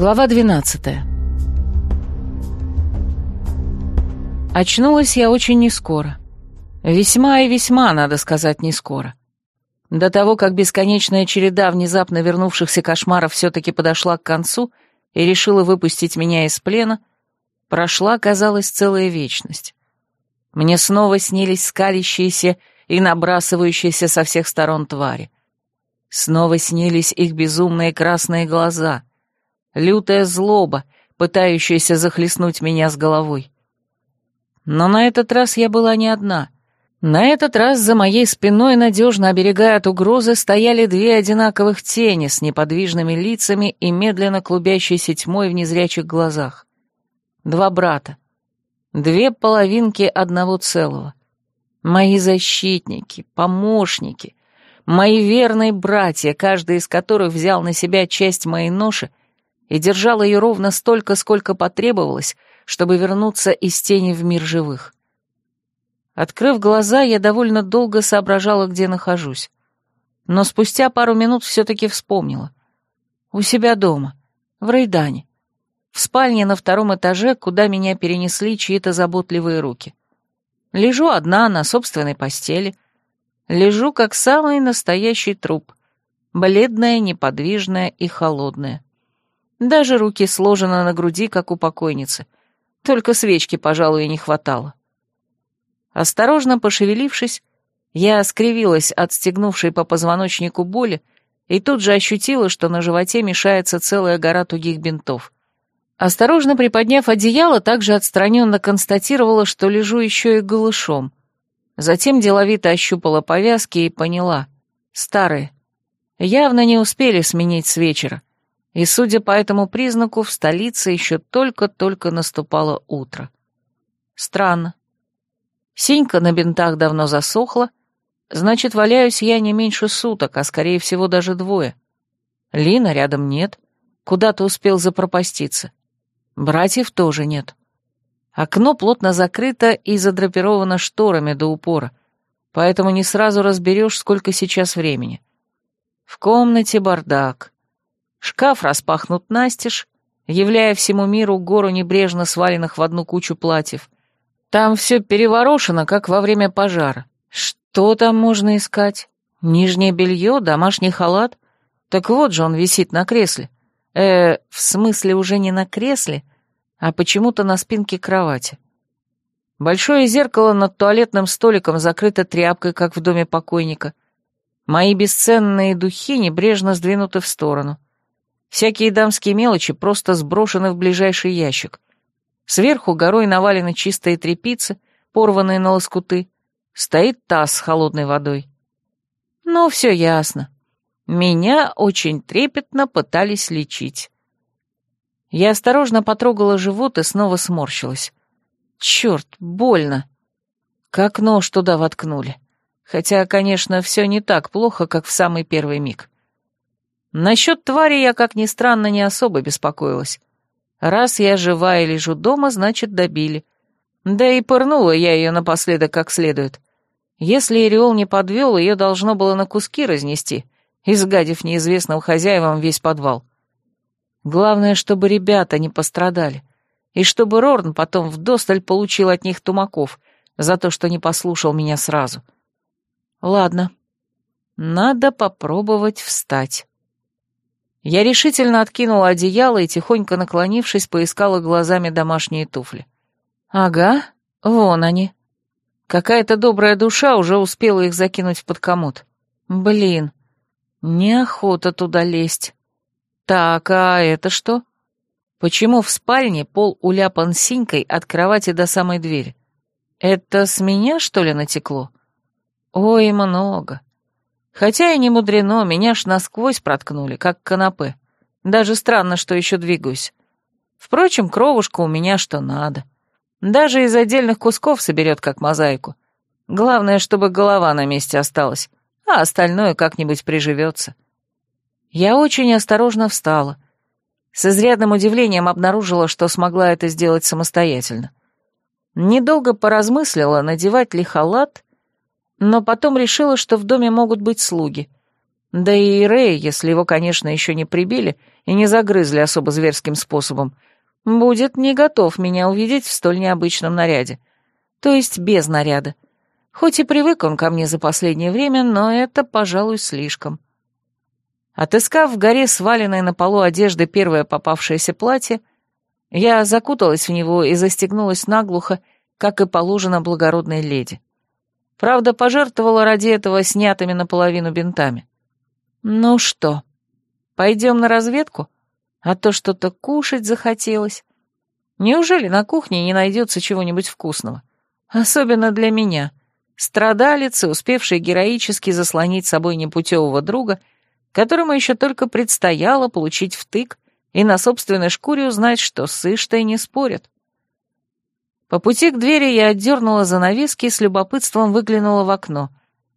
Глава 12 Очнулась я очень нескоро. Весьма и весьма, надо сказать, нескоро. До того, как бесконечная череда внезапно вернувшихся кошмаров все-таки подошла к концу и решила выпустить меня из плена, прошла, казалось, целая вечность. Мне снова снились скалящиеся и набрасывающиеся со всех сторон твари. Снова снились их безумные красные глаза, лютая злоба, пытающаяся захлестнуть меня с головой. Но на этот раз я была не одна. На этот раз за моей спиной, надежно оберегая от угрозы, стояли две одинаковых тени с неподвижными лицами и медленно клубящейся тьмой в незрячих глазах. Два брата. Две половинки одного целого. Мои защитники, помощники, мои верные братья, каждый из которых взял на себя часть моей ноши и держал ее ровно столько, сколько потребовалось, чтобы вернуться из тени в мир живых. Открыв глаза, я довольно долго соображала, где нахожусь. Но спустя пару минут все-таки вспомнила. У себя дома, в Рейдане. В спальне на втором этаже, куда меня перенесли чьи-то заботливые руки. Лежу одна на собственной постели. Лежу, как самый настоящий труп. Бледная, неподвижная и холодная. Даже руки сложены на груди, как у покойницы. Только свечки, пожалуй, не хватало. Осторожно пошевелившись, я скривилась от стегнувшей по позвоночнику боли и тут же ощутила, что на животе мешается целая гора тугих бинтов. Осторожно приподняв одеяло, также отстраненно констатировала, что лежу еще и голышом. Затем деловито ощупала повязки и поняла. Старые. Явно не успели сменить с вечера и, судя по этому признаку, в столице еще только-только наступало утро. Странно. Синька на бинтах давно засохла, значит, валяюсь я не меньше суток, а, скорее всего, даже двое. Лина рядом нет, куда-то успел запропаститься. Братьев тоже нет. Окно плотно закрыто и задрапировано шторами до упора, поэтому не сразу разберешь, сколько сейчас времени. В комнате бардак. Шкаф распахнут настежь, являя всему миру гору небрежно сваленных в одну кучу платьев. Там все переворошено, как во время пожара. Что там можно искать? Нижнее белье, домашний халат? Так вот же он висит на кресле. Э, в смысле уже не на кресле, а почему-то на спинке кровати. Большое зеркало над туалетным столиком закрыто тряпкой, как в доме покойника. Мои бесценные духи небрежно сдвинуты в сторону. Всякие дамские мелочи просто сброшены в ближайший ящик. Сверху горой навалены чистые тряпицы, порванные на лоскуты. Стоит таз с холодной водой. Ну, все ясно. Меня очень трепетно пытались лечить. Я осторожно потрогала живот и снова сморщилась. Черт, больно. Как нож туда воткнули. Хотя, конечно, все не так плохо, как в самый первый миг. Насчет твари я, как ни странно, не особо беспокоилась. Раз я жива и лежу дома, значит, добили. Да и пырнула я ее напоследок как следует. Если Ириол не подвел, ее должно было на куски разнести, изгадив неизвестным хозяевам весь подвал. Главное, чтобы ребята не пострадали, и чтобы Рорн потом вдосталь получил от них тумаков за то, что не послушал меня сразу. Ладно, надо попробовать встать. Я решительно откинула одеяло и, тихонько наклонившись, поискала глазами домашние туфли. Ага, вон они. Какая-то добрая душа уже успела их закинуть под комод. Блин, неохота туда лезть. Так, а это что? Почему в спальне пол уляпан синькой от кровати до самой двери? Это с меня, что ли, натекло? Ой, много. Хотя и не мудрено, меня ж насквозь проткнули, как канапе. Даже странно, что еще двигаюсь. Впрочем, кровушка у меня что надо. Даже из отдельных кусков соберет, как мозаику. Главное, чтобы голова на месте осталась, а остальное как-нибудь приживется. Я очень осторожно встала. С изрядным удивлением обнаружила, что смогла это сделать самостоятельно. Недолго поразмыслила, надевать ли халат но потом решила, что в доме могут быть слуги. Да и Рэй, если его, конечно, еще не прибили и не загрызли особо зверским способом, будет не готов меня увидеть в столь необычном наряде. То есть без наряда. Хоть и привык он ко мне за последнее время, но это, пожалуй, слишком. Отыскав в горе сваленное на полу одежды первое попавшееся платье, я закуталась в него и застегнулась наглухо, как и положено благородной леди. Правда, пожертвовала ради этого снятыми наполовину бинтами. Ну что, пойдем на разведку? А то что-то кушать захотелось. Неужели на кухне не найдется чего-нибудь вкусного? Особенно для меня, страдалицы, успевшей героически заслонить собой непутевого друга, которому еще только предстояло получить втык и на собственной шкуре узнать, что сышь-то и не спорят. По пути к двери я отдернула занавески и с любопытством выглянула в окно,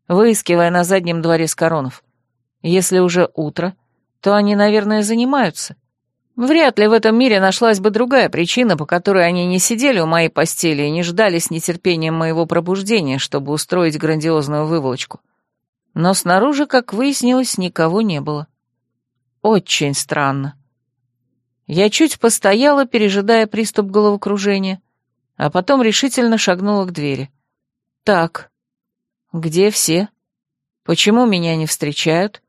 выискивая на заднем дворе Скоронов. Если уже утро, то они, наверное, занимаются. Вряд ли в этом мире нашлась бы другая причина, по которой они не сидели у моей постели и не ждали с нетерпением моего пробуждения, чтобы устроить грандиозную выволочку. Но снаружи, как выяснилось, никого не было. Очень странно. Я чуть постояла, пережидая приступ головокружения, а потом решительно шагнула к двери. «Так, где все? Почему меня не встречают?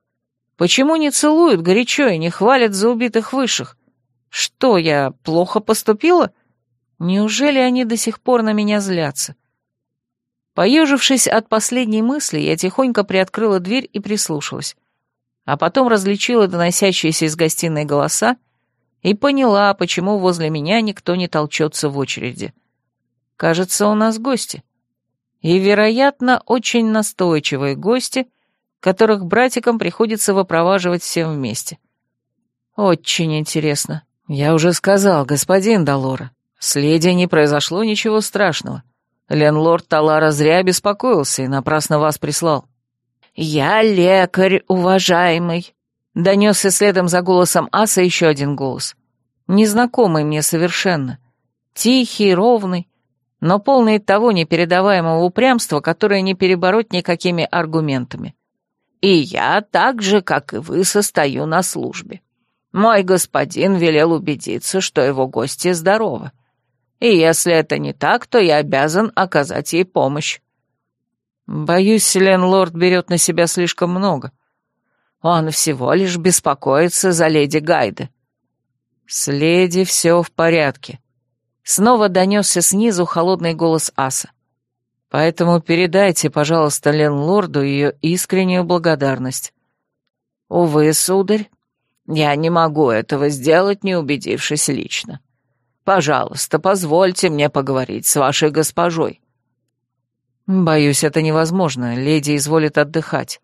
Почему не целуют горячо и не хвалят за убитых высших? Что, я плохо поступила? Неужели они до сих пор на меня злятся?» Поежившись от последней мысли, я тихонько приоткрыла дверь и прислушалась, а потом различила доносящиеся из гостиной голоса и поняла, почему возле меня никто не толчется в очереди. Кажется, у нас гости. И, вероятно, очень настойчивые гости, которых братикам приходится выпроваживать всем вместе. Очень интересно. Я уже сказал, господин Долора, с леди не произошло ничего страшного. Ленлорд Талара зря беспокоился и напрасно вас прислал. «Я лекарь, уважаемый», — донесся следом за голосом Аса еще один голос. Незнакомый мне совершенно. Тихий, ровный, но полный того непередаваемого упрямства, которое не перебороть никакими аргументами. И я так же, как и вы, состою на службе. Мой господин велел убедиться, что его гости здоровы. И если это не так, то я обязан оказать ей помощь. Боюсь, Ленлорд берет на себя слишком много. Он всего лишь беспокоится за леди Гайды. С леди все в порядке. Снова донесся снизу холодный голос Аса. «Поэтому передайте, пожалуйста, Ленлорду ее искреннюю благодарность». «Увы, сударь, я не могу этого сделать, не убедившись лично. Пожалуйста, позвольте мне поговорить с вашей госпожой». «Боюсь, это невозможно. Леди изволит отдыхать».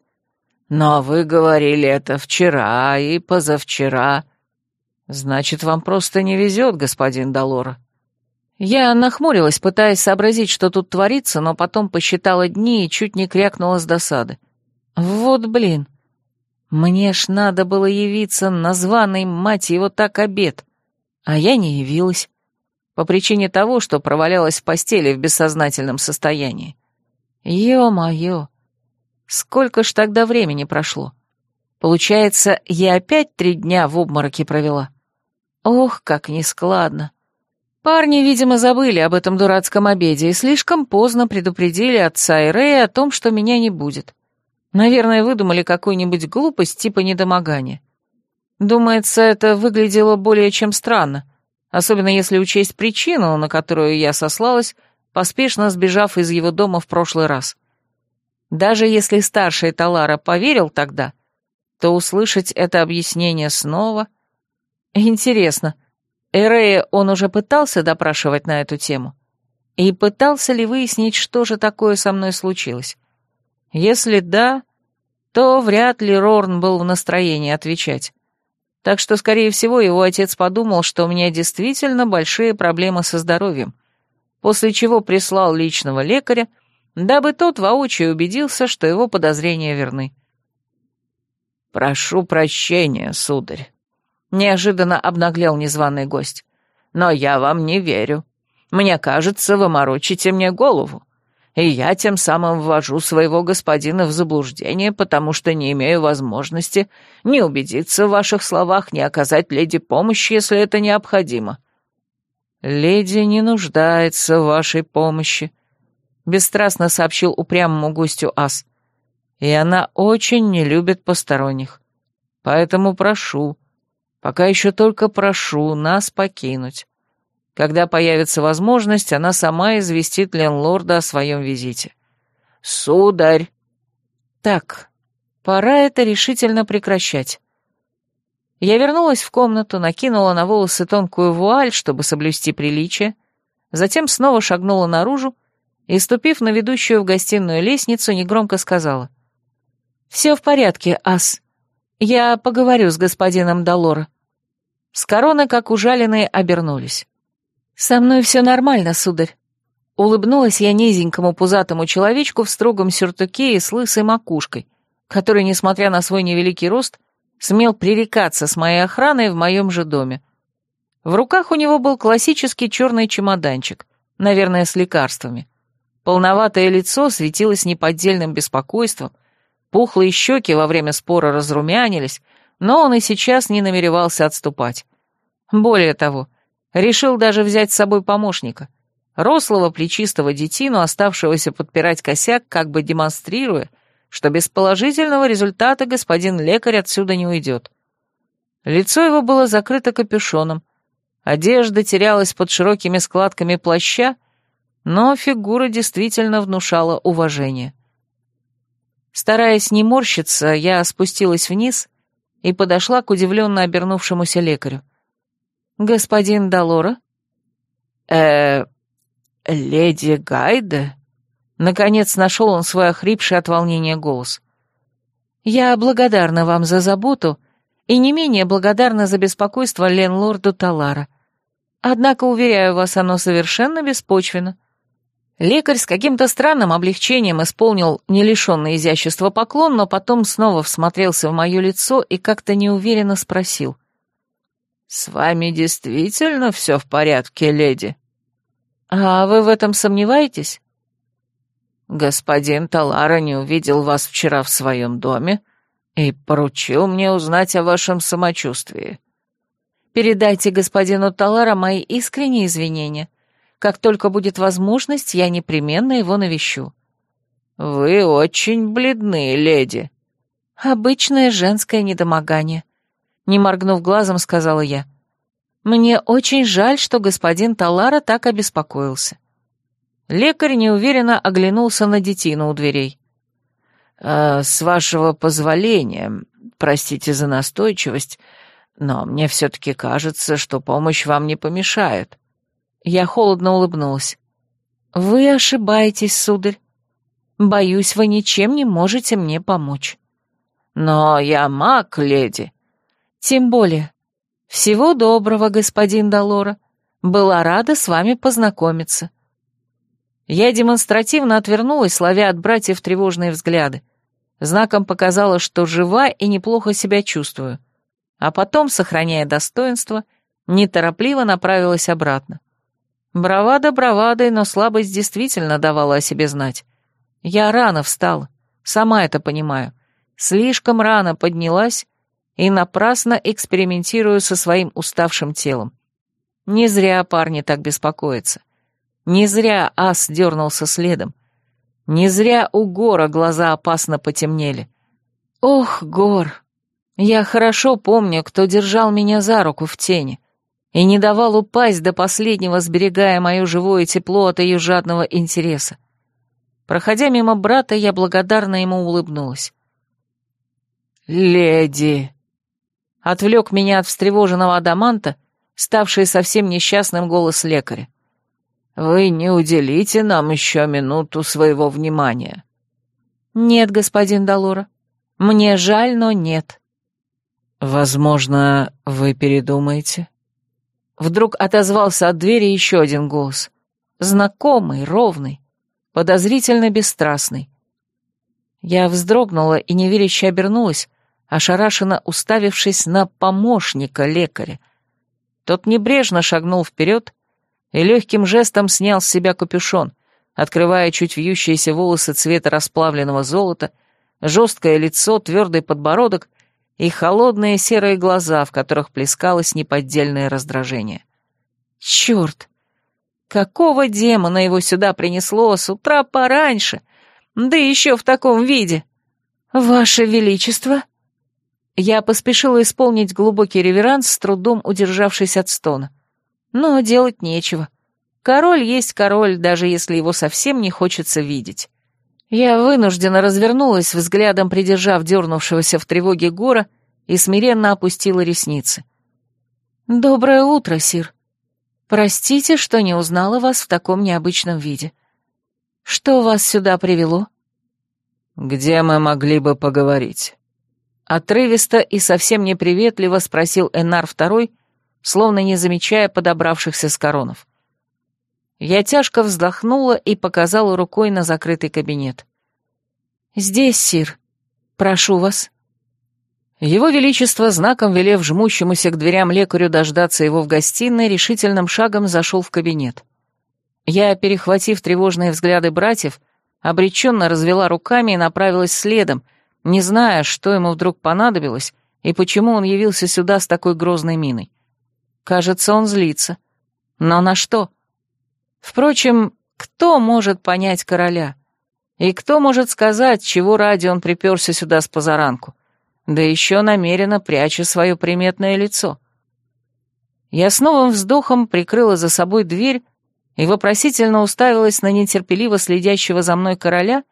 «Но вы говорили это вчера и позавчера». «Значит, вам просто не везет, господин Долора». Я нахмурилась, пытаясь сообразить, что тут творится, но потом посчитала дни и чуть не крякнула с досады. Вот блин. Мне ж надо было явиться на званый, мать его, так обед. А я не явилась. По причине того, что провалялась в постели в бессознательном состоянии. Ё-моё. Сколько ж тогда времени прошло? Получается, я опять три дня в обмороке провела. Ох, как нескладно. Парни, видимо, забыли об этом дурацком обеде и слишком поздно предупредили отца и Рэя о том, что меня не будет. Наверное, выдумали какую-нибудь глупость типа недомогания. Думается, это выглядело более чем странно, особенно если учесть причину, на которую я сослалась, поспешно сбежав из его дома в прошлый раз. Даже если старший Талара поверил тогда, то услышать это объяснение снова... Интересно, — Эрея он уже пытался допрашивать на эту тему? И пытался ли выяснить, что же такое со мной случилось? Если да, то вряд ли Рорн был в настроении отвечать. Так что, скорее всего, его отец подумал, что у меня действительно большие проблемы со здоровьем, после чего прислал личного лекаря, дабы тот воочию убедился, что его подозрения верны. «Прошу прощения, сударь», Неожиданно обнаглел незваный гость. «Но я вам не верю. Мне кажется, вы морочите мне голову. и я тем самым ввожу своего господина в заблуждение, потому что не имею возможности ни убедиться в ваших словах, ни оказать леди помощь, если это необходимо». «Леди не нуждается в вашей помощи», — бесстрастно сообщил упрямому гостю Ас. «И она очень не любит посторонних. Поэтому прошу, пока еще только прошу нас покинуть. Когда появится возможность, она сама известит Ленлорда о своем визите. «Сударь!» «Так, пора это решительно прекращать». Я вернулась в комнату, накинула на волосы тонкую вуаль, чтобы соблюсти приличие, затем снова шагнула наружу и, ступив на ведущую в гостиную лестницу, негромко сказала. «Все в порядке, ас. Я поговорю с господином Долора». С короны, как ужаленные, обернулись. «Со мной все нормально, сударь». Улыбнулась я низенькому пузатому человечку в строгом сюртуке и с лысой макушкой, который, несмотря на свой невеликий рост, смел пререкаться с моей охраной в моем же доме. В руках у него был классический черный чемоданчик, наверное, с лекарствами. Полноватое лицо светилось неподдельным беспокойством, пухлые щеки во время спора разрумянились, но он и сейчас не намеревался отступать. Более того, Решил даже взять с собой помощника. Рослого, плечистого детину, оставшегося подпирать косяк, как бы демонстрируя, что без положительного результата господин лекарь отсюда не уйдет. Лицо его было закрыто капюшоном, одежда терялась под широкими складками плаща, но фигура действительно внушала уважение. Стараясь не морщиться, я спустилась вниз и подошла к удивленно обернувшемуся лекарю. «Господин Долора?» «Э, леди Гайда?» Наконец нашел он свой охрипший от волнения голос. «Я благодарна вам за заботу и не менее благодарна за беспокойство ленлорду Талара. Однако, уверяю вас, оно совершенно беспочвенно». Лекарь с каким-то странным облегчением исполнил не лишенный изящества поклон, но потом снова всмотрелся в мое лицо и как-то неуверенно спросил — «С вами действительно все в порядке, леди?» «А вы в этом сомневаетесь?» «Господин Талара не увидел вас вчера в своем доме и поручил мне узнать о вашем самочувствии». «Передайте господину Талара мои искренние извинения. Как только будет возможность, я непременно его навещу». «Вы очень бледны, леди». «Обычное женское недомогание не моргнув глазом, сказала я. «Мне очень жаль, что господин Талара так обеспокоился». Лекарь неуверенно оглянулся на детину у дверей. «Э, «С вашего позволения, простите за настойчивость, но мне все-таки кажется, что помощь вам не помешает». Я холодно улыбнулась. «Вы ошибаетесь, сударь. Боюсь, вы ничем не можете мне помочь». «Но я маг, леди», тем более. Всего доброго, господин Долора. Была рада с вами познакомиться. Я демонстративно отвернулась, ловя от братьев тревожные взгляды. Знаком показала, что жива и неплохо себя чувствую. А потом, сохраняя достоинство, неторопливо направилась обратно. Бравада бравадой, но слабость действительно давала о себе знать. Я рано встала, сама это понимаю. Слишком рано поднялась и напрасно экспериментирую со своим уставшим телом. Не зря парни так беспокоятся. Не зря ас дернулся следом. Не зря у Гора глаза опасно потемнели. Ох, Гор, я хорошо помню, кто держал меня за руку в тени и не давал упасть до последнего, сберегая мое живое тепло от ее жадного интереса. Проходя мимо брата, я благодарно ему улыбнулась. «Леди!» Отвлек меня от встревоженного адаманта, ставший совсем несчастным голос лекаря. «Вы не уделите нам еще минуту своего внимания». «Нет, господин Долора. Мне жаль, но нет». «Возможно, вы передумаете?» Вдруг отозвался от двери еще один голос. Знакомый, ровный, подозрительно бесстрастный. Я вздрогнула и неверяще обернулась, ошарашенно уставившись на помощника лекаря. Тот небрежно шагнул вперед и легким жестом снял с себя капюшон, открывая чуть вьющиеся волосы цвета расплавленного золота, жесткое лицо, твердый подбородок и холодные серые глаза, в которых плескалось неподдельное раздражение. Черт! Какого демона его сюда принесло с утра пораньше? Да еще в таком виде! Ваше Величество! Я поспешила исполнить глубокий реверанс, с трудом удержавшись от стона. Но делать нечего. Король есть король, даже если его совсем не хочется видеть. Я вынужденно развернулась, взглядом придержав дернувшегося в тревоге гора, и смиренно опустила ресницы. «Доброе утро, Сир. Простите, что не узнала вас в таком необычном виде. Что вас сюда привело?» «Где мы могли бы поговорить?» Отрывисто и совсем неприветливо спросил Энар Второй, словно не замечая подобравшихся с коронов. Я тяжко вздохнула и показала рукой на закрытый кабинет. «Здесь, Сир. Прошу вас». Его Величество, знаком велев жмущемуся к дверям лекарю дождаться его в гостиной, решительным шагом зашел в кабинет. Я, перехватив тревожные взгляды братьев, обреченно развела руками и направилась следом, не зная, что ему вдруг понадобилось и почему он явился сюда с такой грозной миной. Кажется, он злится. Но на что? Впрочем, кто может понять короля? И кто может сказать, чего ради он приперся сюда с позаранку? Да еще намеренно пряча свое приметное лицо. Я с новым вздохом прикрыла за собой дверь и вопросительно уставилась на нетерпеливо следящего за мной короля,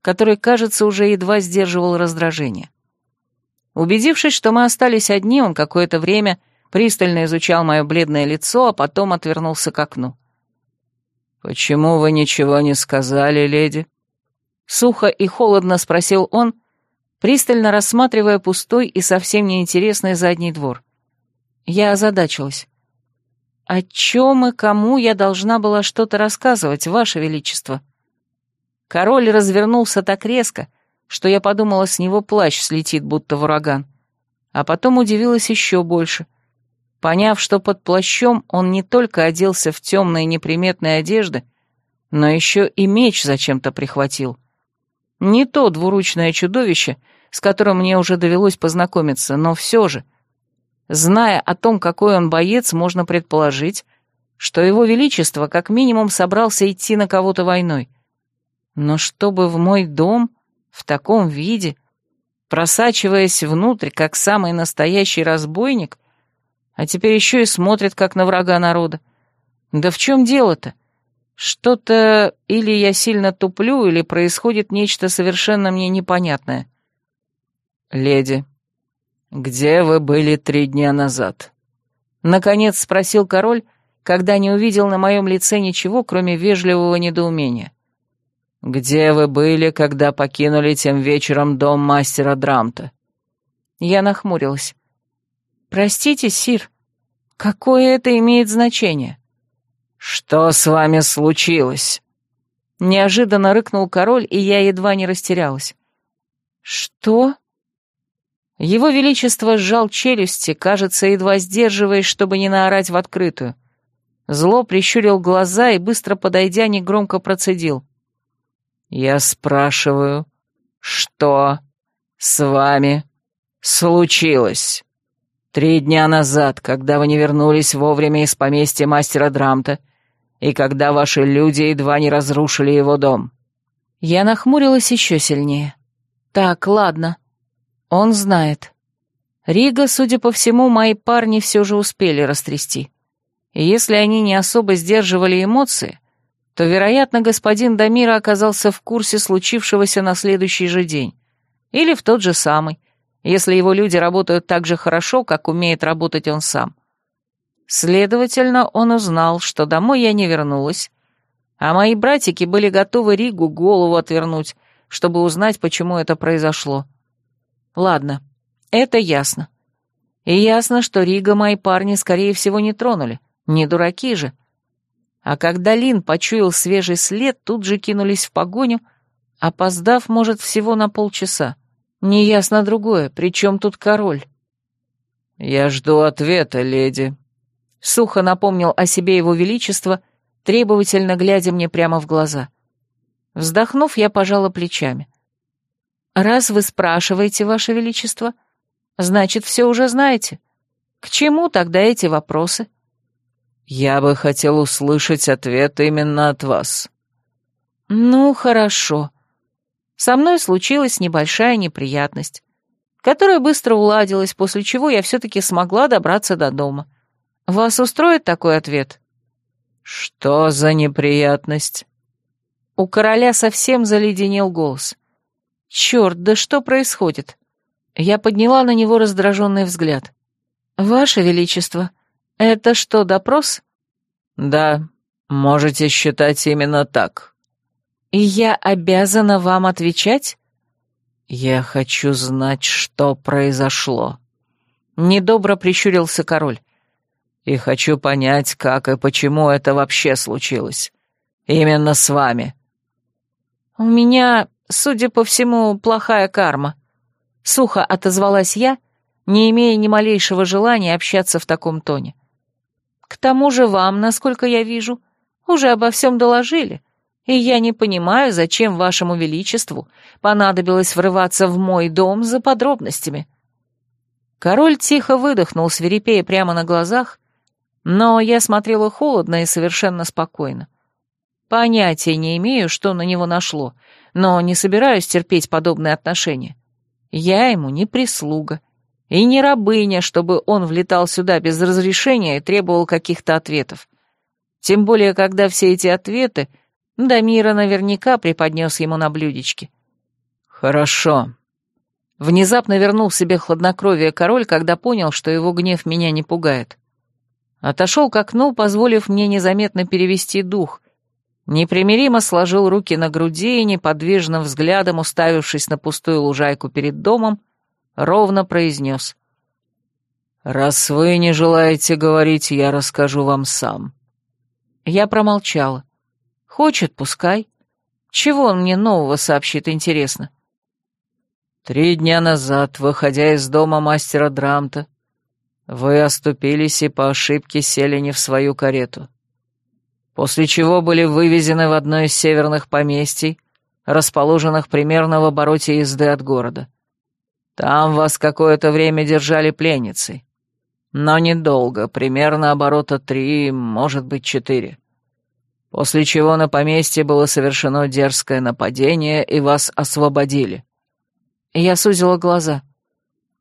который, кажется, уже едва сдерживал раздражение. Убедившись, что мы остались одни, он какое-то время пристально изучал мое бледное лицо, а потом отвернулся к окну. «Почему вы ничего не сказали, леди?» Сухо и холодно спросил он, пристально рассматривая пустой и совсем неинтересный задний двор. Я озадачилась. «О чем и кому я должна была что-то рассказывать, Ваше Величество?» Король развернулся так резко, что я подумала, с него плащ слетит, будто в ураган. А потом удивилась еще больше — поняв, что под плащом он не только оделся в темные неприметные одежды, но еще и меч зачем-то прихватил. Не то двуручное чудовище, с которым мне уже довелось познакомиться, но все же. Зная о том, какой он боец, можно предположить, что его величество как минимум собрался идти на кого-то войной. Но чтобы в мой дом в таком виде, просачиваясь внутрь, как самый настоящий разбойник, а теперь еще и смотрит, как на врага народа. Да в чем дело-то? Что-то или я сильно туплю, или происходит нечто совершенно мне непонятное. «Леди, где вы были три дня назад?» Наконец спросил король, когда не увидел на моем лице ничего, кроме вежливого недоумения. «Где вы были, когда покинули тем вечером дом мастера Драмта?» Я нахмурилась. «Простите, Сир, какое это имеет значение?» «Что с вами случилось?» Неожиданно рыкнул король, и я едва не растерялась. «Что?» Его Величество сжал челюсти, кажется, едва сдерживаясь, чтобы не наорать в открытую. Зло прищурил глаза и, быстро подойдя, негромко процедил. «Я спрашиваю, что с вами случилось?» Три дня назад, когда вы не вернулись вовремя из поместья мастера Драмта, и когда ваши люди едва не разрушили его дом». Я нахмурилась еще сильнее. «Так, ладно. Он знает. Рига, судя по всему, мои парни все же успели растрясти. И если они не особо сдерживали эмоции, то, вероятно, господин Дамира оказался в курсе случившегося на следующий же день. Или в тот же самый если его люди работают так же хорошо, как умеет работать он сам. Следовательно, он узнал, что домой я не вернулась, а мои братики были готовы Ригу голову отвернуть, чтобы узнать, почему это произошло. Ладно, это ясно. И ясно, что Рига мои парни, скорее всего, не тронули. Не дураки же. А когда Лин почуял свежий след, тут же кинулись в погоню, опоздав, может, всего на полчаса. Неясно другое, при чем тут король? «Я жду ответа, леди», — сухо напомнил о себе его величество, требовательно глядя мне прямо в глаза. Вздохнув, я пожала плечами. «Раз вы спрашиваете, Ваше Величество, значит, все уже знаете. К чему тогда эти вопросы?» «Я бы хотел услышать ответ именно от вас». «Ну, хорошо. Со мной случилась небольшая неприятность, которая быстро уладилась, после чего я все-таки смогла добраться до дома. Вас устроит такой ответ?» «Что за неприятность?» У короля совсем заледенел голос. «Черт, да что происходит?» Я подняла на него раздраженный взгляд. «Ваше Величество, это что, допрос?» «Да, можете считать именно так». «И я обязана вам отвечать?» «Я хочу знать, что произошло». Недобро прищурился король. «И хочу понять, как и почему это вообще случилось. Именно с вами». «У меня, судя по всему, плохая карма», — сухо отозвалась я, не имея ни малейшего желания общаться в таком тоне. «К тому же вам, насколько я вижу, уже обо всем доложили, и я не понимаю, зачем вашему величеству понадобилось врываться в мой дом за подробностями». Король тихо выдохнул, свирепея прямо на глазах, но я смотрела холодно и совершенно спокойно. Понятия не имею, что на него нашло, но не собираюсь терпеть подобные отношения. Я ему не прислуга и не рабыня, чтобы он влетал сюда без разрешения и требовал каких-то ответов. Тем более, когда все эти ответы Дамира наверняка преподнес ему на блюдечке. «Хорошо». Внезапно вернул себе хладнокровие король, когда понял, что его гнев меня не пугает. Отошел к окну, позволив мне незаметно перевести дух, непримиримо сложил руки на груди и неподвижным взглядом, уставившись на пустую лужайку перед домом, ровно произнес. «Раз вы не желаете говорить, я расскажу вам сам». Я промолчала. Хочет, пускай. Чего он мне нового сообщит, интересно? Три дня назад, выходя из дома мастера Драмта, вы оступились и по ошибке сели не в свою карету. После чего были вывезены в одно из северных поместий, расположенных примерно в обороте езды от города. Там вас какое-то время держали пленницей. Но недолго, примерно оборота три, может быть, четыре после чего на поместье было совершено дерзкое нападение, и вас освободили». Я сузила глаза.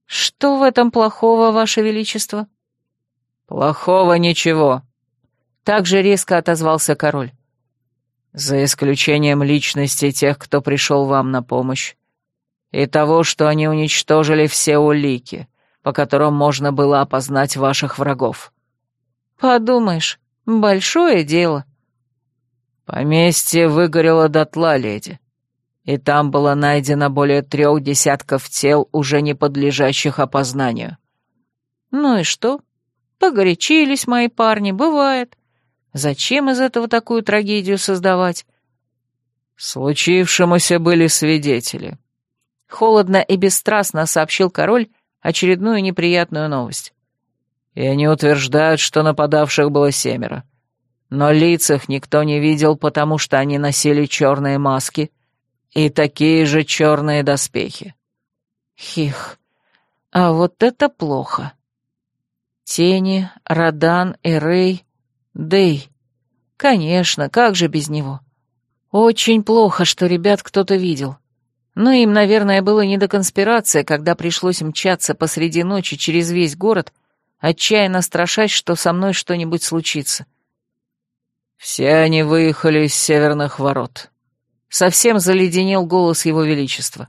«Что в этом плохого, Ваше Величество?» «Плохого ничего», — так же резко отозвался король. «За исключением личности тех, кто пришел вам на помощь, и того, что они уничтожили все улики, по которым можно было опознать ваших врагов». «Подумаешь, большое дело», Поместье выгорело дотла, леди, и там было найдено более трех десятков тел, уже не подлежащих опознанию. Ну и что? Погорячились мои парни, бывает. Зачем из этого такую трагедию создавать? Случившемуся были свидетели. Холодно и бесстрастно сообщил король очередную неприятную новость. И они утверждают, что нападавших было семеро но лиц их никто не видел, потому что они носили черные маски и такие же черные доспехи. Хих, а вот это плохо. Тени, Радан, Эрей, Дей. Конечно, как же без него? Очень плохо, что ребят кто-то видел. Но им, наверное, было не до конспирации, когда пришлось мчаться посреди ночи через весь город, отчаянно страшась, что со мной что-нибудь случится. — «Все они выехали из северных ворот». Совсем заледенел голос его величества.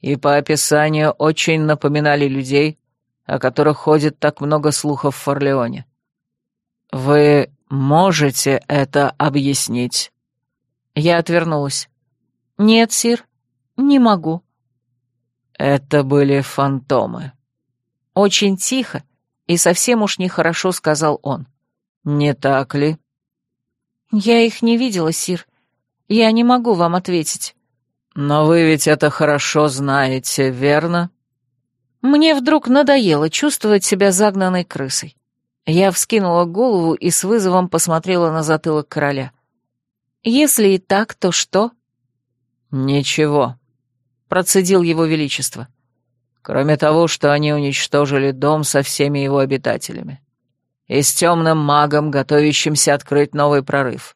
И по описанию очень напоминали людей, о которых ходит так много слухов в Форлеоне. Вы можете это объяснить?» Я отвернулась. «Нет, сир, не могу». «Это были фантомы». Очень тихо и совсем уж нехорошо сказал он. «Не так ли?» «Я их не видела, Сир. Я не могу вам ответить». «Но вы ведь это хорошо знаете, верно?» Мне вдруг надоело чувствовать себя загнанной крысой. Я вскинула голову и с вызовом посмотрела на затылок короля. «Если и так, то что?» «Ничего», — процедил его величество. «Кроме того, что они уничтожили дом со всеми его обитателями. И с темным магом, готовящимся открыть новый прорыв.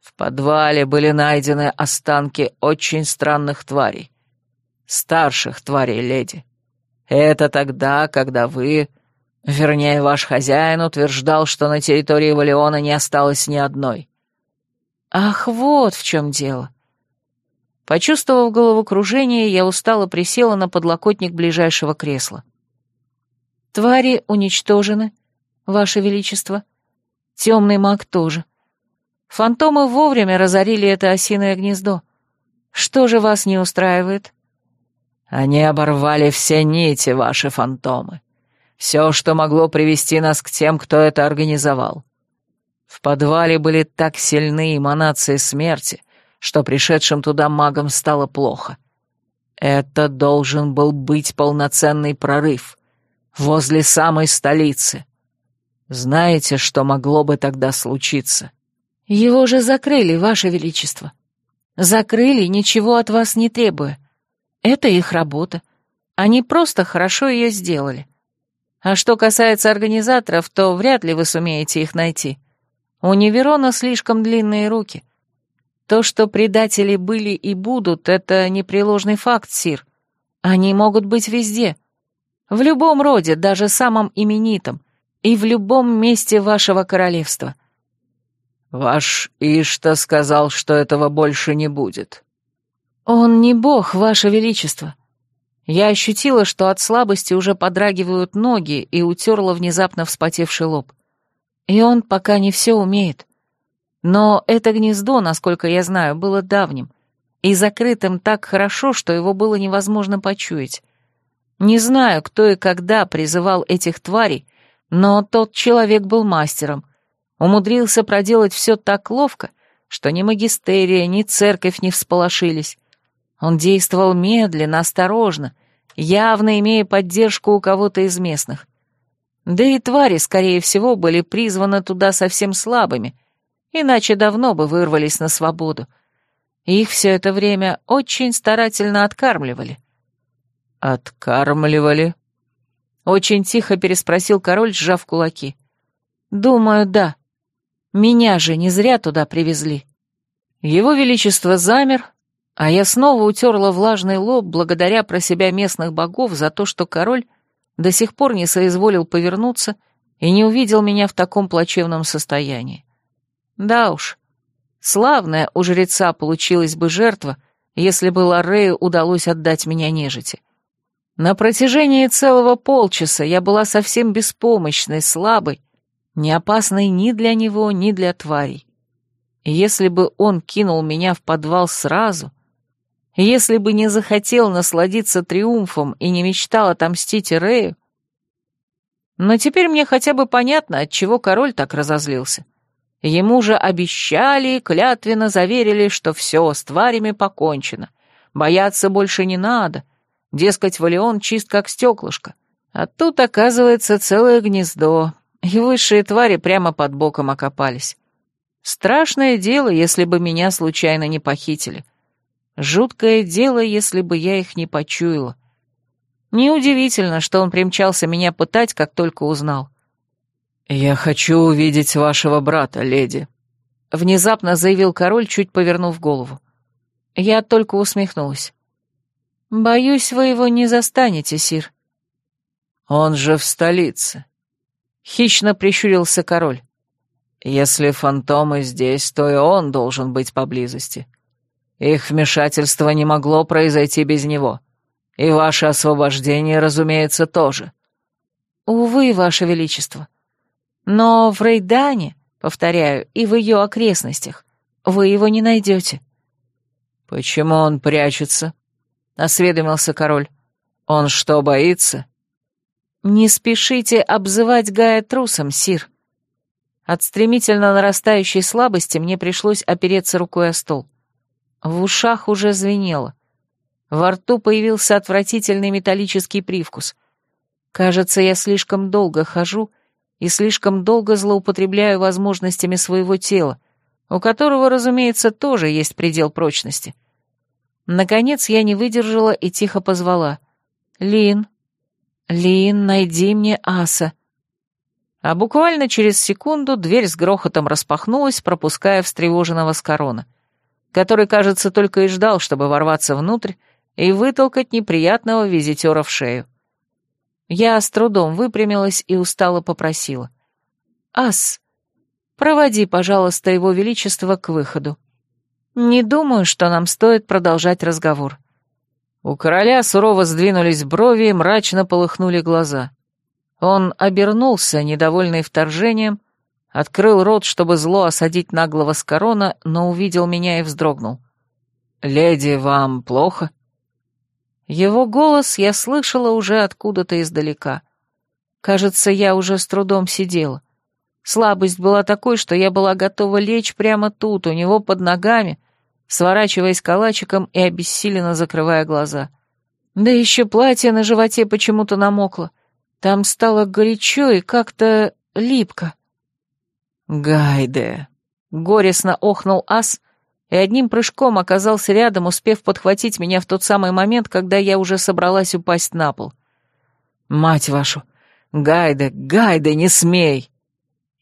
В подвале были найдены останки очень странных тварей. Старших тварей, леди. Это тогда, когда вы, вернее, ваш хозяин утверждал, что на территории Валиона не осталось ни одной. Ах, вот в чем дело. Почувствовав головокружение, я устало присела на подлокотник ближайшего кресла. Твари уничтожены, Ваше Величество. Темный маг тоже. Фантомы вовремя разорили это осиное гнездо. Что же вас не устраивает? Они оборвали все нити, ваши фантомы. Все, что могло привести нас к тем, кто это организовал. В подвале были так сильны эманации смерти, что пришедшим туда магам стало плохо. Это должен был быть полноценный прорыв. Возле самой столицы. Знаете, что могло бы тогда случиться? Его же закрыли, Ваше Величество. Закрыли, ничего от вас не требуя. Это их работа. Они просто хорошо ее сделали. А что касается организаторов, то вряд ли вы сумеете их найти. У Неверона слишком длинные руки. То, что предатели были и будут, это непреложный факт, Сир. Они могут быть везде. В любом роде, даже самом именитом, и в любом месте вашего королевства. «Ваш Ишта сказал, что этого больше не будет». «Он не бог, ваше величество». Я ощутила, что от слабости уже подрагивают ноги и утерла внезапно вспотевший лоб. И он пока не все умеет. Но это гнездо, насколько я знаю, было давним и закрытым так хорошо, что его было невозможно почуять. Не знаю, кто и когда призывал этих тварей, но тот человек был мастером, умудрился проделать все так ловко, что ни магистерия, ни церковь не всполошились. Он действовал медленно, осторожно, явно имея поддержку у кого-то из местных. Да и твари, скорее всего, были призваны туда совсем слабыми, иначе давно бы вырвались на свободу. Их все это время очень старательно откармливали. «Откармливали?» Очень тихо переспросил король, сжав кулаки. «Думаю, да. Меня же не зря туда привезли». Его Величество замер, а я снова утерла влажный лоб благодаря про себя местных богов за то, что король до сих пор не соизволил повернуться и не увидел меня в таком плачевном состоянии. Да уж, славная у жреца получилась бы жертва, если бы Лоррею удалось отдать меня нежити. На протяжении целого полчаса я была совсем беспомощной, слабой, не опасной ни для него, ни для тварей. Если бы он кинул меня в подвал сразу, если бы не захотел насладиться триумфом и не мечтал отомстить Ирею, но теперь мне хотя бы понятно, от чего король так разозлился. Ему же обещали и клятвенно заверили, что все с тварями покончено, бояться больше не надо — Дескать, Валион чист как стеклышко. А тут, оказывается, целое гнездо, и высшие твари прямо под боком окопались. Страшное дело, если бы меня случайно не похитили. Жуткое дело, если бы я их не почуяла. Неудивительно, что он примчался меня пытать, как только узнал. «Я хочу увидеть вашего брата, леди», — внезапно заявил король, чуть повернув голову. Я только усмехнулась. «Боюсь, вы его не застанете, Сир». «Он же в столице», — хищно прищурился король. «Если фантомы здесь, то и он должен быть поблизости. Их вмешательство не могло произойти без него. И ваше освобождение, разумеется, тоже». «Увы, ваше величество. Но в Рейдане, повторяю, и в ее окрестностях, вы его не найдете». «Почему он прячется?» Осведомился король. «Он что, боится?» «Не спешите обзывать Гая трусом, сир». От стремительно нарастающей слабости мне пришлось опереться рукой о стол. В ушах уже звенело. Во рту появился отвратительный металлический привкус. Кажется, я слишком долго хожу и слишком долго злоупотребляю возможностями своего тела, у которого, разумеется, тоже есть предел прочности. — Наконец я не выдержала и тихо позвала. «Лин, Лин, найди мне аса». А буквально через секунду дверь с грохотом распахнулась, пропуская встревоженного Скорона, который, кажется, только и ждал, чтобы ворваться внутрь и вытолкать неприятного визитера в шею. Я с трудом выпрямилась и устало попросила. «Ас, проводи, пожалуйста, его величество к выходу. Не думаю, что нам стоит продолжать разговор». У короля сурово сдвинулись брови и мрачно полыхнули глаза. Он обернулся, недовольный вторжением, открыл рот, чтобы зло осадить наглого с корона, но увидел меня и вздрогнул. «Леди, вам плохо?» Его голос я слышала уже откуда-то издалека. Кажется, я уже с трудом сидела. Слабость была такой, что я была готова лечь прямо тут, у него под ногами, сворачиваясь калачиком и обессиленно закрывая глаза. Да еще платье на животе почему-то намокло. Там стало горячо и как-то липко. «Гайде!» — горестно охнул ас и одним прыжком оказался рядом, успев подхватить меня в тот самый момент, когда я уже собралась упасть на пол. «Мать вашу! Гайде, Гайде, не смей!»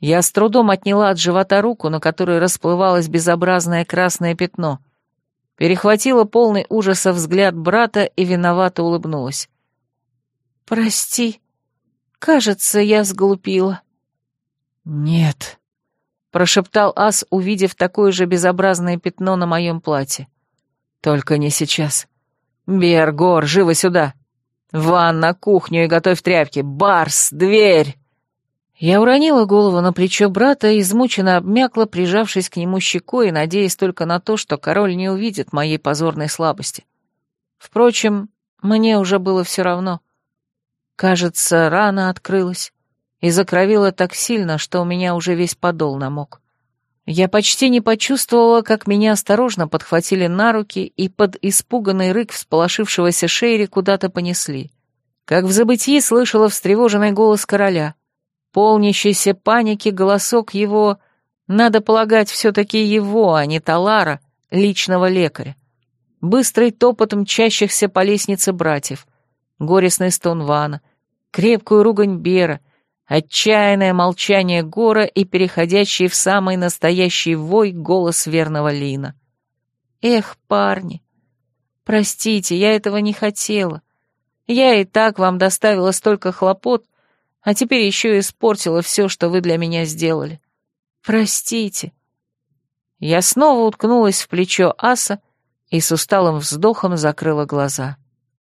Я с трудом отняла от живота руку, на которой расплывалось безобразное красное пятно. Перехватила полный ужаса взгляд брата и виновато улыбнулась. «Прости», Кажется, я сглупила. Нет, прошептал Ас, увидев такое же безобразное пятно на моем платье. Только не сейчас. Бергор, живо сюда. Ванна, кухню и готовь тряпки. Барс, дверь. Я уронила голову на плечо брата и измученно обмякла, прижавшись к нему щекой, надеясь только на то, что король не увидит моей позорной слабости. Впрочем, мне уже было все равно. Кажется, рана открылась и закровила так сильно, что у меня уже весь подол намок. Я почти не почувствовала, как меня осторожно подхватили на руки и под испуганный рык всполошившегося Шейри куда-то понесли. Как в забытии слышала встревоженный голос короля. Полнящийся паники голосок его, надо полагать, все-таки его, а не Талара, личного лекаря. Быстрый топот мчащихся по лестнице братьев — горестный стон Вана, крепкую ругань Бера, отчаянное молчание Гора и переходящий в самый настоящий вой голос верного Лина. «Эх, парни, простите, я этого не хотела. Я и так вам доставила столько хлопот, а теперь еще испортила все, что вы для меня сделали. Простите». Я снова уткнулась в плечо Аса и с усталым вздохом закрыла глаза.